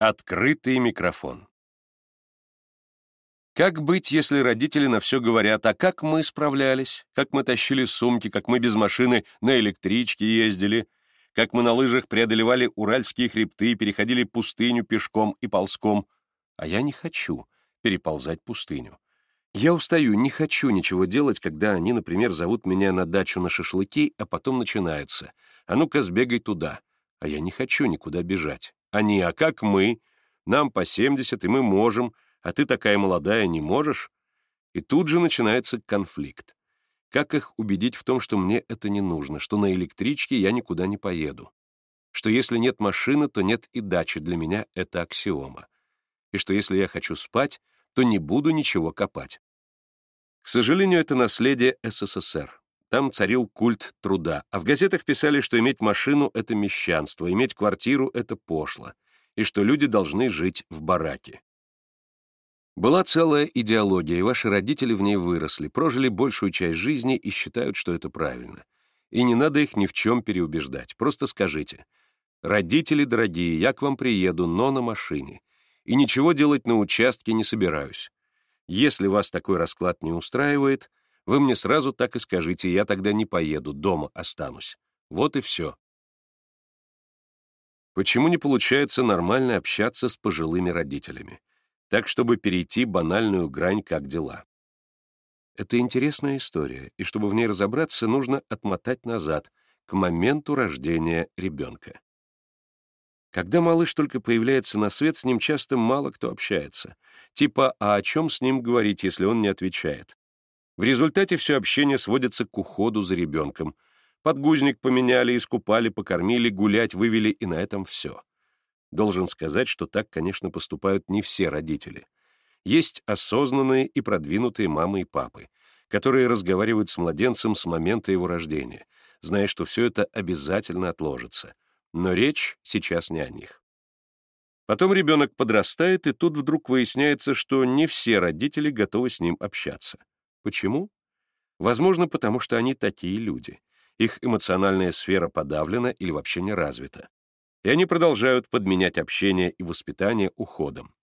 Открытый микрофон. Как быть, если родители на все говорят, а как мы справлялись, как мы тащили сумки, как мы без машины на электричке ездили, как мы на лыжах преодолевали уральские хребты, переходили пустыню пешком и ползком. А я не хочу переползать пустыню. Я устаю, не хочу ничего делать, когда они, например, зовут меня на дачу на шашлыки, а потом начинается. А ну-ка, сбегай туда. А я не хочу никуда бежать. Они, а как мы? Нам по 70, и мы можем, а ты такая молодая, не можешь? И тут же начинается конфликт. Как их убедить в том, что мне это не нужно, что на электричке я никуда не поеду? Что если нет машины, то нет и дачи, для меня это аксиома. И что если я хочу спать, то не буду ничего копать. К сожалению, это наследие СССР. Там царил культ труда, а в газетах писали, что иметь машину — это мещанство, иметь квартиру — это пошло, и что люди должны жить в бараке. Была целая идеология, и ваши родители в ней выросли, прожили большую часть жизни и считают, что это правильно. И не надо их ни в чем переубеждать, просто скажите. «Родители дорогие, я к вам приеду, но на машине. И ничего делать на участке не собираюсь. Если вас такой расклад не устраивает, вы мне сразу так и скажите, я тогда не поеду, дома останусь. Вот и все. Почему не получается нормально общаться с пожилыми родителями? Так, чтобы перейти банальную грань «как дела». Это интересная история, и чтобы в ней разобраться, нужно отмотать назад, к моменту рождения ребенка. Когда малыш только появляется на свет, с ним часто мало кто общается. Типа, а о чем с ним говорить, если он не отвечает? В результате все общение сводится к уходу за ребенком. Подгузник поменяли, искупали, покормили, гулять вывели, и на этом все. Должен сказать, что так, конечно, поступают не все родители. Есть осознанные и продвинутые мамы и папы, которые разговаривают с младенцем с момента его рождения, зная, что все это обязательно отложится. Но речь сейчас не о них. Потом ребенок подрастает, и тут вдруг выясняется, что не все родители готовы с ним общаться. Почему? Возможно, потому что они такие люди. Их эмоциональная сфера подавлена или вообще не развита. И они продолжают подменять общение и воспитание уходом.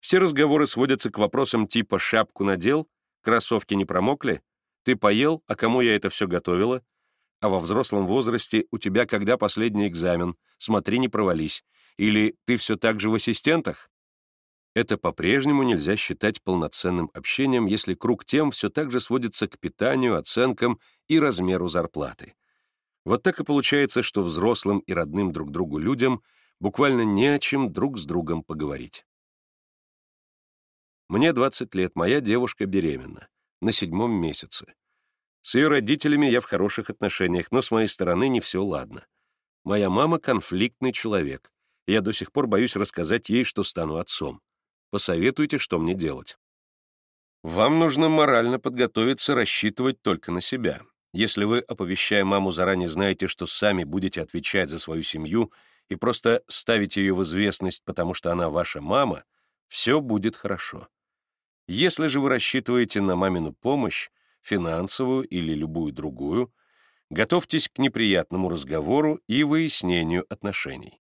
Все разговоры сводятся к вопросам типа «шапку надел?», «кроссовки не промокли?», «ты поел?», «а кому я это все готовила?», «а во взрослом возрасте у тебя когда последний экзамен?», «смотри, не провались», или «ты все так же в ассистентах?». Это по-прежнему нельзя считать полноценным общением, если круг тем все так же сводится к питанию, оценкам и размеру зарплаты. Вот так и получается, что взрослым и родным друг другу людям буквально не о чем друг с другом поговорить. Мне 20 лет, моя девушка беременна, на седьмом месяце. С ее родителями я в хороших отношениях, но с моей стороны не все ладно. Моя мама — конфликтный человек. Я до сих пор боюсь рассказать ей, что стану отцом. Посоветуйте, что мне делать. Вам нужно морально подготовиться рассчитывать только на себя. Если вы, оповещая маму, заранее знаете, что сами будете отвечать за свою семью и просто ставите ее в известность, потому что она ваша мама, все будет хорошо. Если же вы рассчитываете на мамину помощь, финансовую или любую другую, готовьтесь к неприятному разговору и выяснению отношений.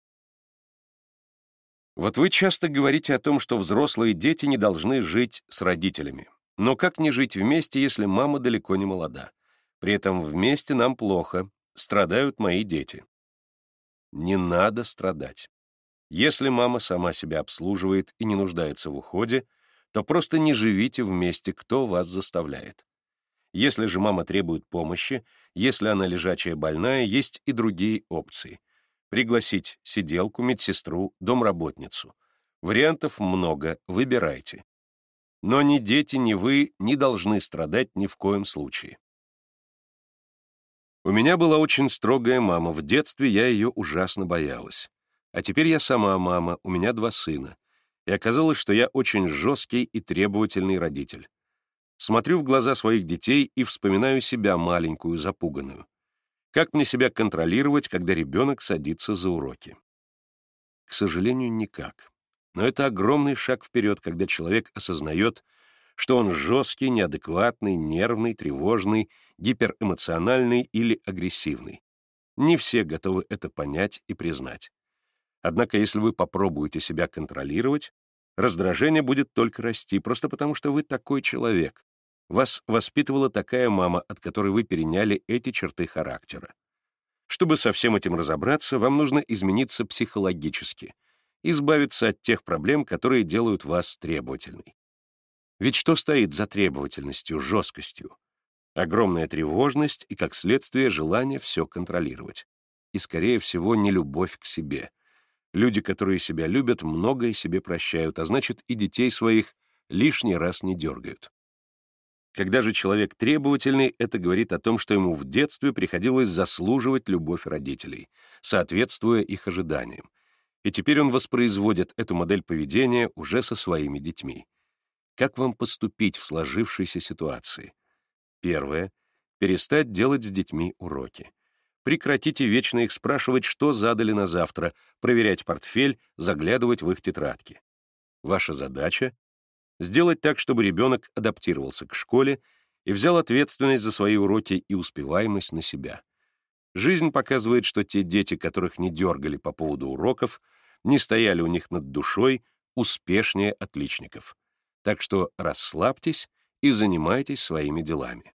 Вот вы часто говорите о том, что взрослые дети не должны жить с родителями. Но как не жить вместе, если мама далеко не молода? При этом вместе нам плохо, страдают мои дети. Не надо страдать. Если мама сама себя обслуживает и не нуждается в уходе, то просто не живите вместе, кто вас заставляет. Если же мама требует помощи, если она лежачая больная, есть и другие опции — Пригласить сиделку, медсестру, домработницу. Вариантов много, выбирайте. Но ни дети, ни вы не должны страдать ни в коем случае. У меня была очень строгая мама, в детстве я ее ужасно боялась. А теперь я сама мама, у меня два сына. И оказалось, что я очень жесткий и требовательный родитель. Смотрю в глаза своих детей и вспоминаю себя маленькую, запуганную. Как мне себя контролировать, когда ребенок садится за уроки? К сожалению, никак. Но это огромный шаг вперед, когда человек осознает, что он жесткий, неадекватный, нервный, тревожный, гиперэмоциональный или агрессивный. Не все готовы это понять и признать. Однако если вы попробуете себя контролировать, раздражение будет только расти, просто потому что вы такой человек. Вас воспитывала такая мама, от которой вы переняли эти черты характера. Чтобы со всем этим разобраться, вам нужно измениться психологически, избавиться от тех проблем, которые делают вас требовательной. Ведь что стоит за требовательностью, жесткостью? Огромная тревожность и, как следствие, желание все контролировать. И, скорее всего, не любовь к себе. Люди, которые себя любят, многое себе прощают, а значит, и детей своих лишний раз не дергают. Когда же человек требовательный, это говорит о том, что ему в детстве приходилось заслуживать любовь родителей, соответствуя их ожиданиям. И теперь он воспроизводит эту модель поведения уже со своими детьми. Как вам поступить в сложившейся ситуации? Первое. Перестать делать с детьми уроки. Прекратите вечно их спрашивать, что задали на завтра, проверять портфель, заглядывать в их тетрадки. Ваша задача Сделать так, чтобы ребенок адаптировался к школе и взял ответственность за свои уроки и успеваемость на себя. Жизнь показывает, что те дети, которых не дергали по поводу уроков, не стояли у них над душой, успешнее отличников. Так что расслабьтесь и занимайтесь своими делами.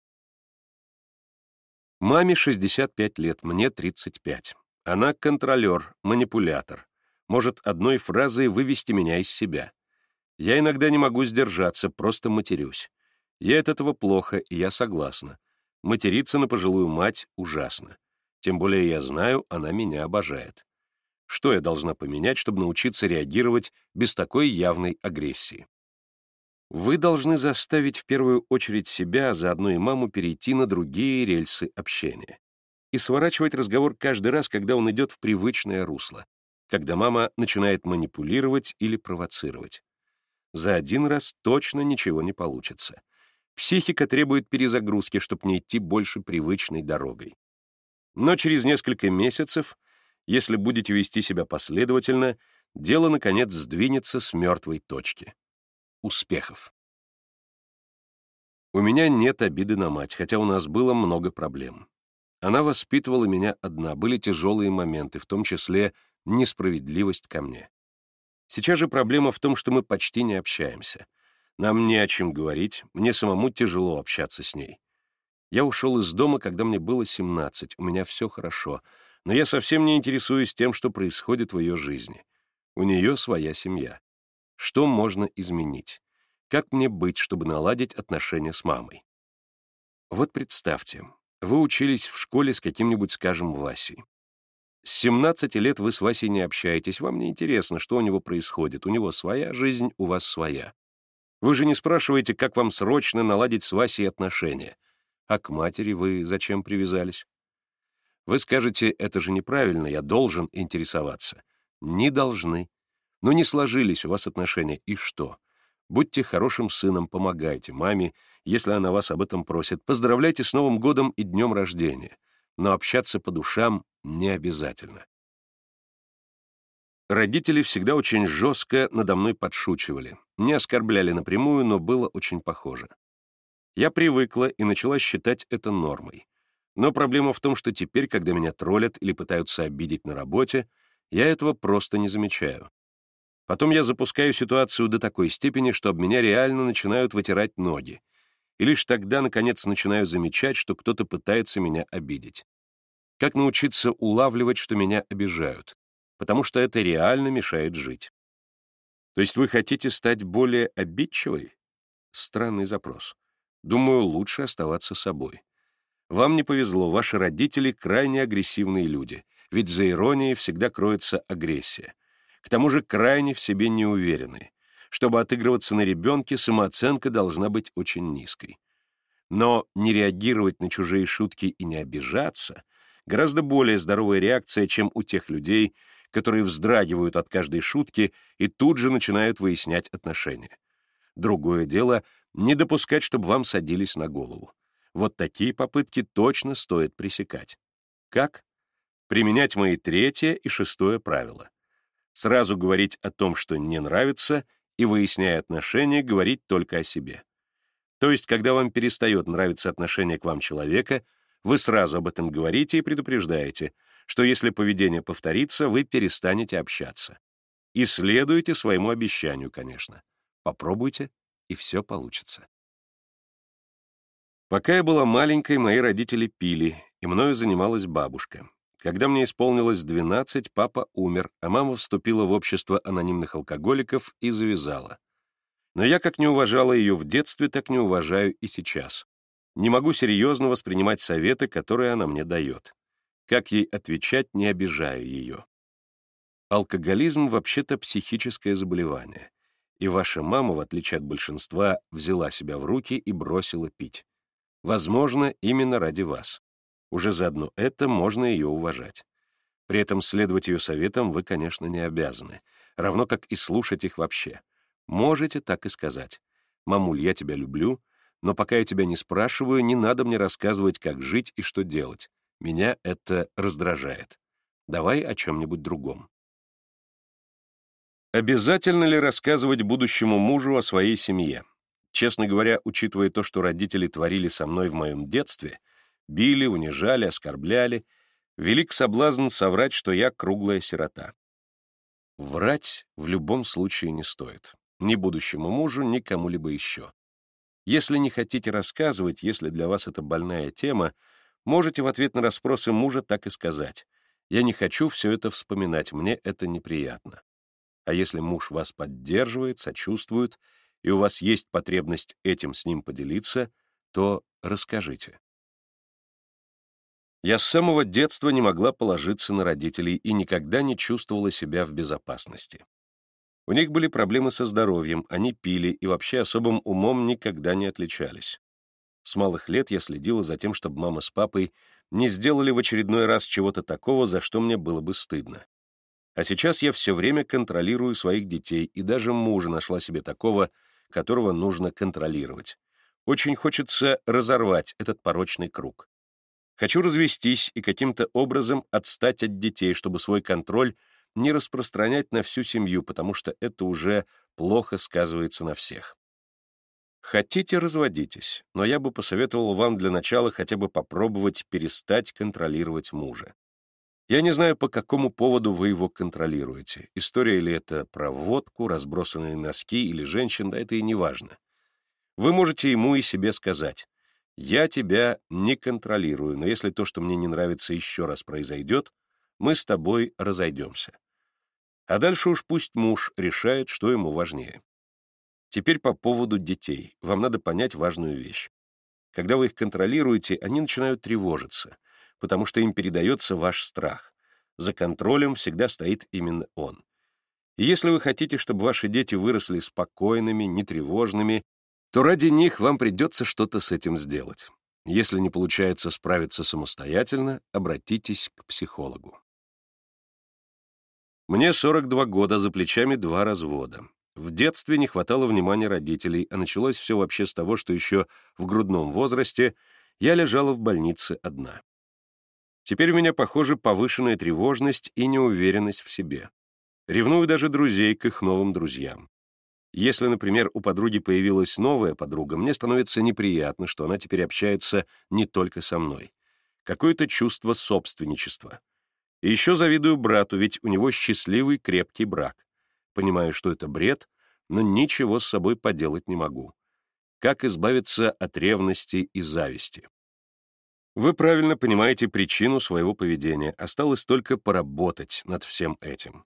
Маме 65 лет, мне 35. Она контролер, манипулятор. Может одной фразой вывести меня из себя. Я иногда не могу сдержаться, просто матерюсь. Я от этого плохо, и я согласна. Материться на пожилую мать ужасно. Тем более я знаю, она меня обожает. Что я должна поменять, чтобы научиться реагировать без такой явной агрессии? Вы должны заставить в первую очередь себя, а заодно и маму перейти на другие рельсы общения. И сворачивать разговор каждый раз, когда он идет в привычное русло, когда мама начинает манипулировать или провоцировать за один раз точно ничего не получится. Психика требует перезагрузки, чтобы не идти больше привычной дорогой. Но через несколько месяцев, если будете вести себя последовательно, дело, наконец, сдвинется с мертвой точки. Успехов. У меня нет обиды на мать, хотя у нас было много проблем. Она воспитывала меня одна, были тяжелые моменты, в том числе несправедливость ко мне. Сейчас же проблема в том, что мы почти не общаемся. Нам не о чем говорить, мне самому тяжело общаться с ней. Я ушел из дома, когда мне было 17, у меня все хорошо, но я совсем не интересуюсь тем, что происходит в ее жизни. У нее своя семья. Что можно изменить? Как мне быть, чтобы наладить отношения с мамой? Вот представьте, вы учились в школе с каким-нибудь, скажем, Васей. С 17 лет вы с Васей не общаетесь, вам не интересно, что у него происходит. У него своя жизнь, у вас своя. Вы же не спрашиваете, как вам срочно наладить с Васей отношения. А к матери вы зачем привязались? Вы скажете, это же неправильно, я должен интересоваться. Не должны. Но не сложились у вас отношения, и что? Будьте хорошим сыном, помогайте маме, если она вас об этом просит. Поздравляйте с Новым годом и днем рождения. Но общаться по душам не обязательно. Родители всегда очень жестко надо мной подшучивали. Не оскорбляли напрямую, но было очень похоже. Я привыкла и начала считать это нормой. Но проблема в том, что теперь, когда меня троллят или пытаются обидеть на работе, я этого просто не замечаю. Потом я запускаю ситуацию до такой степени, что об меня реально начинают вытирать ноги. И лишь тогда, наконец, начинаю замечать, что кто-то пытается меня обидеть. Как научиться улавливать, что меня обижают? Потому что это реально мешает жить. То есть вы хотите стать более обидчивой? Странный запрос. Думаю, лучше оставаться собой. Вам не повезло, ваши родители крайне агрессивные люди, ведь за иронией всегда кроется агрессия. К тому же крайне в себе неуверенные. Чтобы отыгрываться на ребенке, самооценка должна быть очень низкой. Но не реагировать на чужие шутки и не обижаться гораздо более здоровая реакция, чем у тех людей, которые вздрагивают от каждой шутки и тут же начинают выяснять отношения. Другое дело — не допускать, чтобы вам садились на голову. Вот такие попытки точно стоит пресекать. Как? Применять мои третье и шестое правила. Сразу говорить о том, что не нравится, и, выясняя отношения, говорить только о себе. То есть, когда вам перестает нравиться отношение к вам человека — вы сразу об этом говорите и предупреждаете, что если поведение повторится, вы перестанете общаться. И следуйте своему обещанию, конечно. Попробуйте, и все получится. Пока я была маленькой, мои родители пили, и мною занималась бабушка. Когда мне исполнилось 12, папа умер, а мама вступила в общество анонимных алкоголиков и завязала. Но я как не уважала ее в детстве, так не уважаю и сейчас. Не могу серьезно воспринимать советы, которые она мне дает. Как ей отвечать, не обижая ее? Алкоголизм вообще-то психическое заболевание, и ваша мама, в отличие от большинства, взяла себя в руки и бросила пить. Возможно, именно ради вас. Уже заодно это можно ее уважать. При этом следовать ее советам вы, конечно, не обязаны, равно как и слушать их вообще. Можете так и сказать. «Мамуль, я тебя люблю, но пока я тебя не спрашиваю, не надо мне рассказывать, как жить и что делать. Меня это раздражает. Давай о чем-нибудь другом. Обязательно ли рассказывать будущему мужу о своей семье? Честно говоря, учитывая то, что родители творили со мной в моем детстве, били, унижали, оскорбляли, велик соблазн соврать, что я круглая сирота. Врать в любом случае не стоит. Ни будущему мужу, ни кому-либо еще. Если не хотите рассказывать, если для вас это больная тема, Можете в ответ на расспросы мужа так и сказать. «Я не хочу все это вспоминать, мне это неприятно». А если муж вас поддерживает, сочувствует, и у вас есть потребность этим с ним поделиться, то расскажите. Я с самого детства не могла положиться на родителей и никогда не чувствовала себя в безопасности. У них были проблемы со здоровьем, они пили и вообще особым умом никогда не отличались. С малых лет я следила за тем, чтобы мама с папой не сделали в очередной раз чего-то такого, за что мне было бы стыдно. А сейчас я все время контролирую своих детей, и даже мужа нашла себе такого, которого нужно контролировать. Очень хочется разорвать этот порочный круг. Хочу развестись и каким-то образом отстать от детей, чтобы свой контроль не распространять на всю семью, потому что это уже плохо сказывается на всех. Хотите, разводитесь, но я бы посоветовал вам для начала хотя бы попробовать перестать контролировать мужа. Я не знаю, по какому поводу вы его контролируете. История ли это про водку, разбросанные носки или женщин, да это и не важно. Вы можете ему и себе сказать, «Я тебя не контролирую, но если то, что мне не нравится, еще раз произойдет, мы с тобой разойдемся». А дальше уж пусть муж решает, что ему важнее. Теперь по поводу детей. Вам надо понять важную вещь. Когда вы их контролируете, они начинают тревожиться, потому что им передается ваш страх. За контролем всегда стоит именно он. И если вы хотите, чтобы ваши дети выросли спокойными, нетревожными, то ради них вам придется что-то с этим сделать. Если не получается справиться самостоятельно, обратитесь к психологу. Мне 42 года, за плечами два развода. В детстве не хватало внимания родителей, а началось все вообще с того, что еще в грудном возрасте я лежала в больнице одна. Теперь у меня, похоже, повышенная тревожность и неуверенность в себе. Ревную даже друзей к их новым друзьям. Если, например, у подруги появилась новая подруга, мне становится неприятно, что она теперь общается не только со мной. Какое-то чувство собственничества. И еще завидую брату, ведь у него счастливый крепкий брак. Понимаю, что это бред, но ничего с собой поделать не могу. Как избавиться от ревности и зависти? Вы правильно понимаете причину своего поведения, осталось только поработать над всем этим.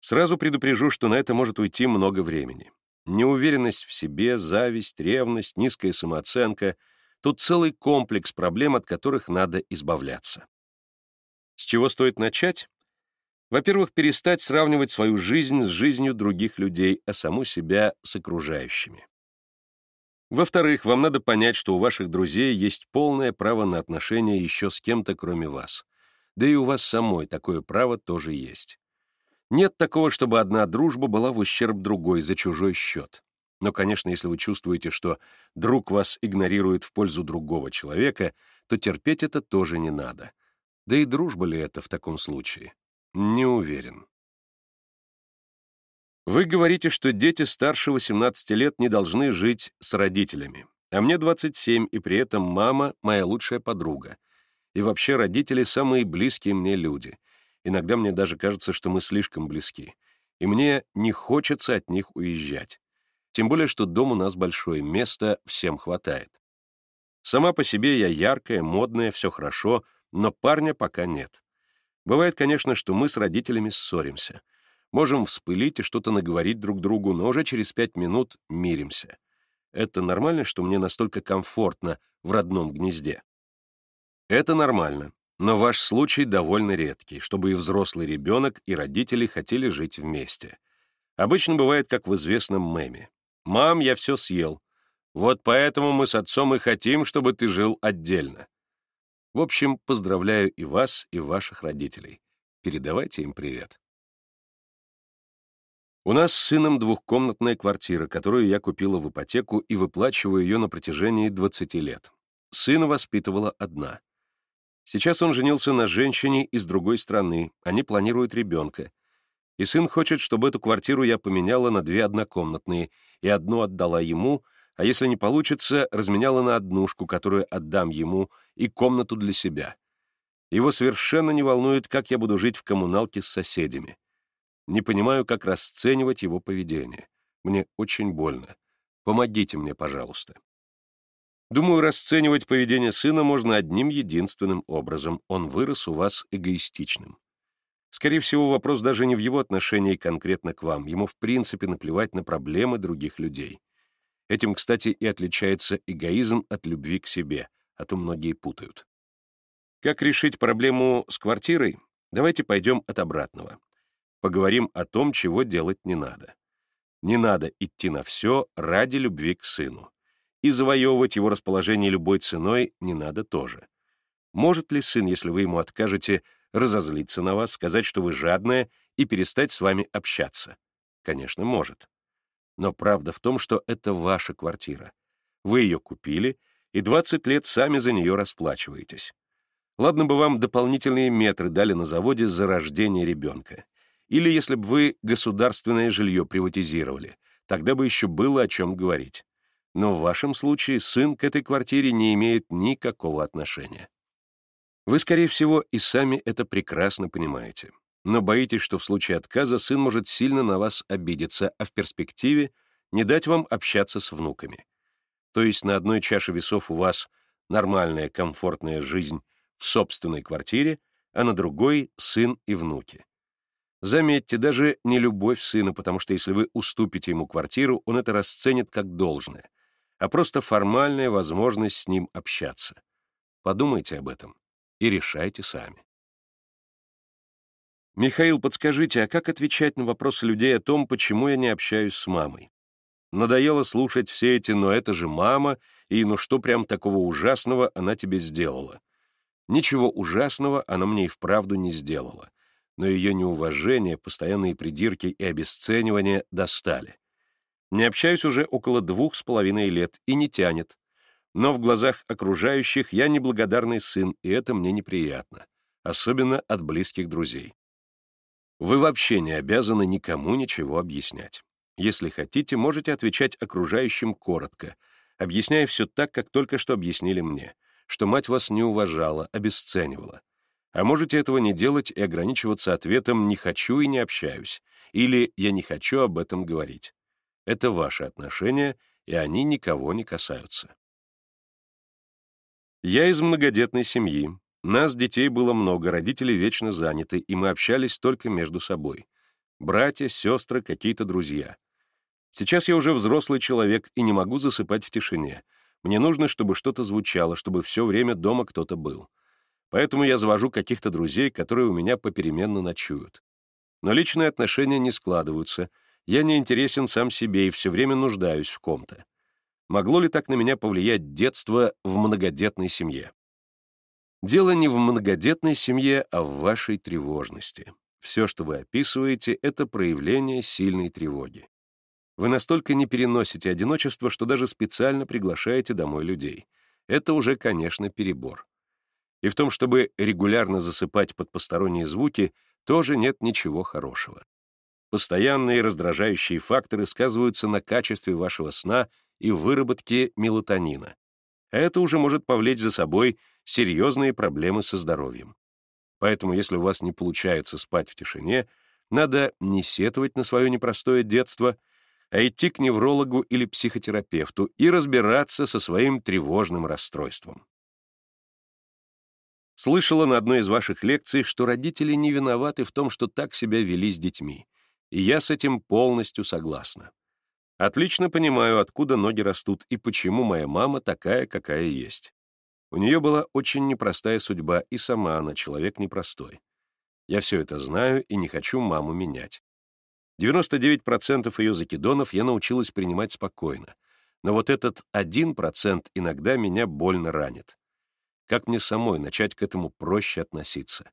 Сразу предупрежу, что на это может уйти много времени. Неуверенность в себе, зависть, ревность, низкая самооценка — тут целый комплекс проблем, от которых надо избавляться. С чего стоит начать? Во-первых, перестать сравнивать свою жизнь с жизнью других людей, а саму себя с окружающими. Во-вторых, вам надо понять, что у ваших друзей есть полное право на отношения еще с кем-то, кроме вас. Да и у вас самой такое право тоже есть. Нет такого, чтобы одна дружба была в ущерб другой за чужой счет. Но, конечно, если вы чувствуете, что друг вас игнорирует в пользу другого человека, то терпеть это тоже не надо. Да и дружба ли это в таком случае? Не уверен. Вы говорите, что дети старше 18 лет не должны жить с родителями. А мне 27, и при этом мама — моя лучшая подруга. И вообще родители — самые близкие мне люди. Иногда мне даже кажется, что мы слишком близки. И мне не хочется от них уезжать. Тем более, что дом у нас большой, места всем хватает. Сама по себе я яркая, модная, все хорошо, но парня пока нет. Бывает, конечно, что мы с родителями ссоримся. Можем вспылить и что-то наговорить друг другу, но уже через пять минут миримся. Это нормально, что мне настолько комфортно в родном гнезде? Это нормально, но ваш случай довольно редкий, чтобы и взрослый ребенок, и родители хотели жить вместе. Обычно бывает, как в известном меме. «Мам, я все съел. Вот поэтому мы с отцом и хотим, чтобы ты жил отдельно». В общем, поздравляю и вас, и ваших родителей. Передавайте им привет. У нас с сыном двухкомнатная квартира, которую я купила в ипотеку и выплачиваю ее на протяжении 20 лет. Сына воспитывала одна. Сейчас он женился на женщине из другой страны, они планируют ребенка. И сын хочет, чтобы эту квартиру я поменяла на две однокомнатные, и одну отдала ему — а если не получится, разменяла на однушку, которую отдам ему, и комнату для себя. Его совершенно не волнует, как я буду жить в коммуналке с соседями. Не понимаю, как расценивать его поведение. Мне очень больно. Помогите мне, пожалуйста. Думаю, расценивать поведение сына можно одним единственным образом. Он вырос у вас эгоистичным. Скорее всего, вопрос даже не в его отношении конкретно к вам. Ему в принципе наплевать на проблемы других людей. Этим, кстати, и отличается эгоизм от любви к себе, а то многие путают. Как решить проблему с квартирой? Давайте пойдем от обратного. Поговорим о том, чего делать не надо. Не надо идти на все ради любви к сыну. И завоевывать его расположение любой ценой не надо тоже. Может ли сын, если вы ему откажете, разозлиться на вас, сказать, что вы жадная, и перестать с вами общаться? Конечно, может. Но правда в том, что это ваша квартира. Вы ее купили, и 20 лет сами за нее расплачиваетесь. Ладно бы вам дополнительные метры дали на заводе за рождение ребенка. Или если бы вы государственное жилье приватизировали, тогда бы еще было о чем говорить. Но в вашем случае сын к этой квартире не имеет никакого отношения. Вы, скорее всего, и сами это прекрасно понимаете но боитесь, что в случае отказа сын может сильно на вас обидеться, а в перспективе не дать вам общаться с внуками. То есть на одной чаше весов у вас нормальная, комфортная жизнь в собственной квартире, а на другой — сын и внуки. Заметьте, даже не любовь сына, потому что если вы уступите ему квартиру, он это расценит как должное, а просто формальная возможность с ним общаться. Подумайте об этом и решайте сами. «Михаил, подскажите, а как отвечать на вопросы людей о том, почему я не общаюсь с мамой? Надоело слушать все эти «но это же мама» и «ну что прям такого ужасного она тебе сделала?» Ничего ужасного она мне и вправду не сделала, но ее неуважение, постоянные придирки и обесценивание достали. Не общаюсь уже около двух с половиной лет и не тянет. Но в глазах окружающих я неблагодарный сын, и это мне неприятно, особенно от близких друзей. Вы вообще не обязаны никому ничего объяснять. Если хотите, можете отвечать окружающим коротко, объясняя все так, как только что объяснили мне, что мать вас не уважала, обесценивала. А можете этого не делать и ограничиваться ответом «не хочу и не общаюсь» или «я не хочу об этом говорить». Это ваши отношения, и они никого не касаются. Я из многодетной семьи, нас, детей, было много, родители вечно заняты, и мы общались только между собой. Братья, сестры, какие-то друзья. Сейчас я уже взрослый человек и не могу засыпать в тишине. Мне нужно, чтобы что-то звучало, чтобы все время дома кто-то был. Поэтому я завожу каких-то друзей, которые у меня попеременно ночуют. Но личные отношения не складываются. Я не интересен сам себе и все время нуждаюсь в ком-то. Могло ли так на меня повлиять детство в многодетной семье? Дело не в многодетной семье, а в вашей тревожности. Все, что вы описываете, — это проявление сильной тревоги. Вы настолько не переносите одиночество, что даже специально приглашаете домой людей. Это уже, конечно, перебор. И в том, чтобы регулярно засыпать под посторонние звуки, тоже нет ничего хорошего. Постоянные раздражающие факторы сказываются на качестве вашего сна и выработке мелатонина. Это уже может повлечь за собой серьезные проблемы со здоровьем. Поэтому, если у вас не получается спать в тишине, надо не сетовать на свое непростое детство, а идти к неврологу или психотерапевту и разбираться со своим тревожным расстройством. Слышала на одной из ваших лекций, что родители не виноваты в том, что так себя вели с детьми, и я с этим полностью согласна. Отлично понимаю, откуда ноги растут и почему моя мама такая, какая есть. У нее была очень непростая судьба, и сама она человек непростой. Я все это знаю и не хочу маму менять. 99% ее закидонов я научилась принимать спокойно, но вот этот 1% иногда меня больно ранит. Как мне самой начать к этому проще относиться?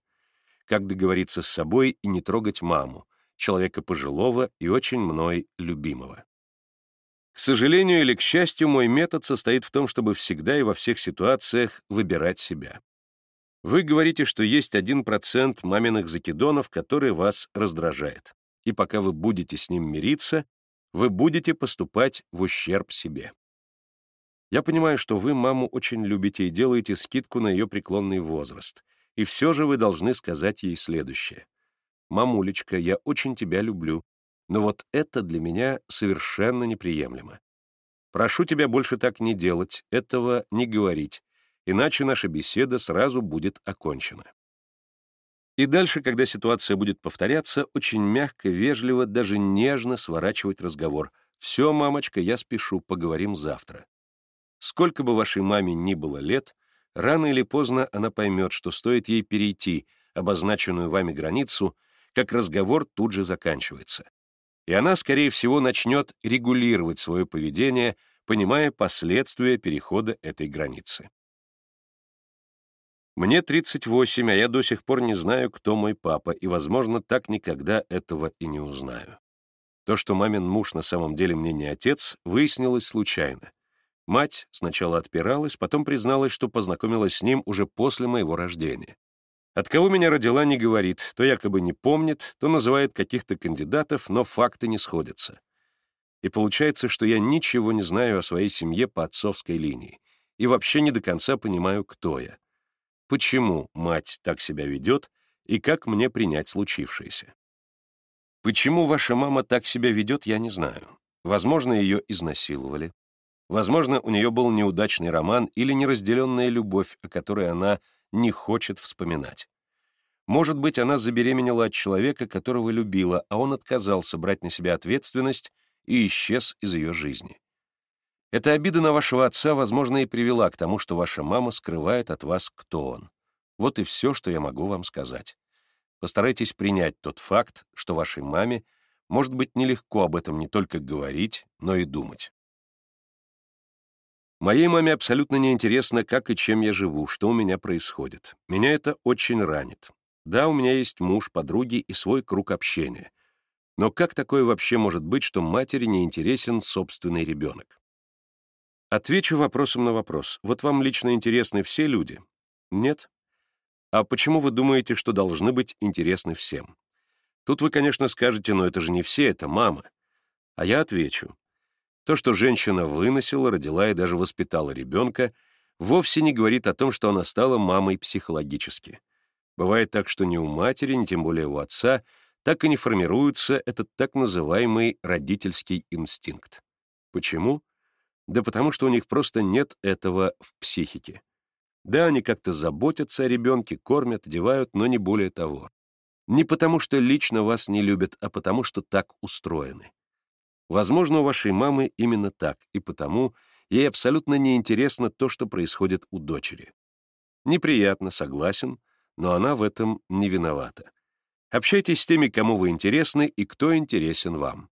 Как договориться с собой и не трогать маму, человека пожилого и очень мной любимого? К сожалению или к счастью, мой метод состоит в том, чтобы всегда и во всех ситуациях выбирать себя. Вы говорите, что есть 1% маминых закидонов, который вас раздражает. И пока вы будете с ним мириться, вы будете поступать в ущерб себе. Я понимаю, что вы маму очень любите и делаете скидку на ее преклонный возраст. И все же вы должны сказать ей следующее. «Мамулечка, я очень тебя люблю, но вот это для меня совершенно неприемлемо. Прошу тебя больше так не делать, этого не говорить, иначе наша беседа сразу будет окончена». И дальше, когда ситуация будет повторяться, очень мягко, вежливо, даже нежно сворачивать разговор. «Все, мамочка, я спешу, поговорим завтра». Сколько бы вашей маме ни было лет, рано или поздно она поймет, что стоит ей перейти обозначенную вами границу, как разговор тут же заканчивается. И она, скорее всего, начнет регулировать свое поведение, понимая последствия перехода этой границы. Мне 38, а я до сих пор не знаю, кто мой папа, и, возможно, так никогда этого и не узнаю. То, что мамин муж на самом деле мне не отец, выяснилось случайно. Мать сначала отпиралась, потом призналась, что познакомилась с ним уже после моего рождения. От кого меня родила, не говорит, то якобы не помнит, то называет каких-то кандидатов, но факты не сходятся. И получается, что я ничего не знаю о своей семье по отцовской линии и вообще не до конца понимаю, кто я. Почему мать так себя ведет и как мне принять случившееся? Почему ваша мама так себя ведет, я не знаю. Возможно, ее изнасиловали, Возможно, у нее был неудачный роман или неразделенная любовь, о которой она не хочет вспоминать. Может быть, она забеременела от человека, которого любила, а он отказался брать на себя ответственность и исчез из ее жизни. Эта обида на вашего отца, возможно, и привела к тому, что ваша мама скрывает от вас, кто он. Вот и все, что я могу вам сказать. Постарайтесь принять тот факт, что вашей маме может быть нелегко об этом не только говорить, но и думать. Моей маме абсолютно неинтересно, как и чем я живу, что у меня происходит. Меня это очень ранит. Да, у меня есть муж, подруги и свой круг общения. Но как такое вообще может быть, что матери не интересен собственный ребенок? Отвечу вопросом на вопрос. Вот вам лично интересны все люди? Нет? А почему вы думаете, что должны быть интересны всем? Тут вы, конечно, скажете, но это же не все, это мама. А я отвечу. То, что женщина выносила, родила и даже воспитала ребенка, вовсе не говорит о том, что она стала мамой психологически. Бывает так, что ни у матери, ни тем более у отца так и не формируется этот так называемый родительский инстинкт. Почему? Да потому что у них просто нет этого в психике. Да, они как-то заботятся о ребенке, кормят, одевают, но не более того. Не потому что лично вас не любят, а потому что так устроены. Возможно, у вашей мамы именно так, и потому ей абсолютно неинтересно то, что происходит у дочери. Неприятно, согласен, но она в этом не виновата. Общайтесь с теми, кому вы интересны и кто интересен вам.